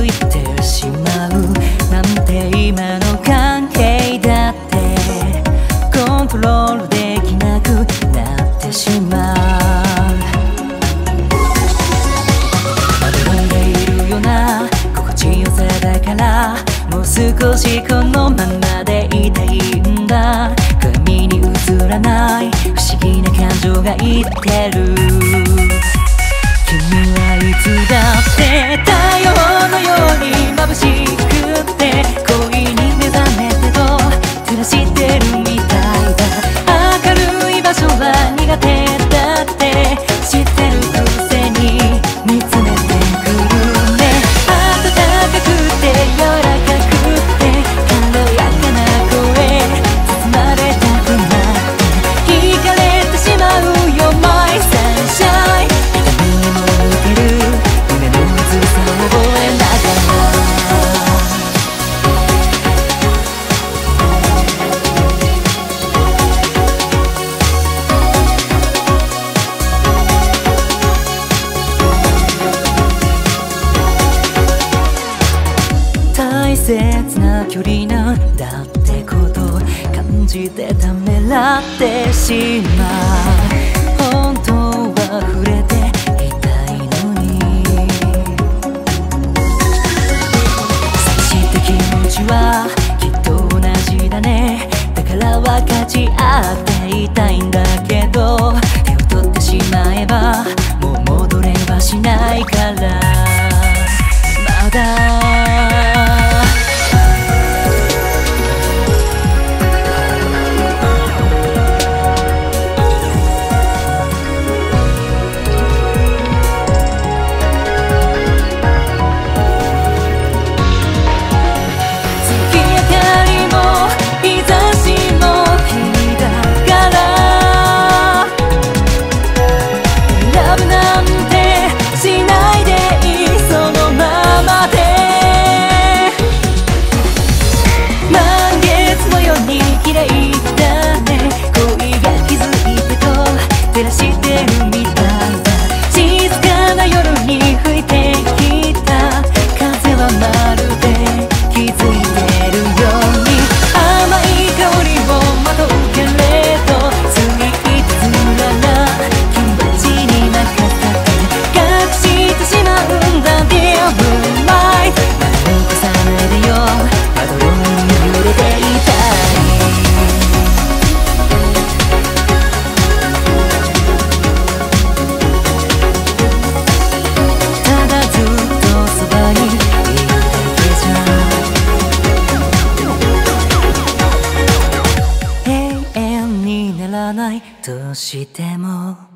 ついてしまうなんて今の関係だってコントロールできなくなってしまう窓んでいるよな心地よさだからもう少しこのままでいたいんだ髪に映らない不思議な感情が言ってる君はいつだってが手切な距離なんだってこと感じてためらってしまう本当は触れていたいのに寂した気持ちはきっと同じだねだから分かち合っていたいんだけど手を取ってしまえ。ばもう戻れはしないからまだないとしても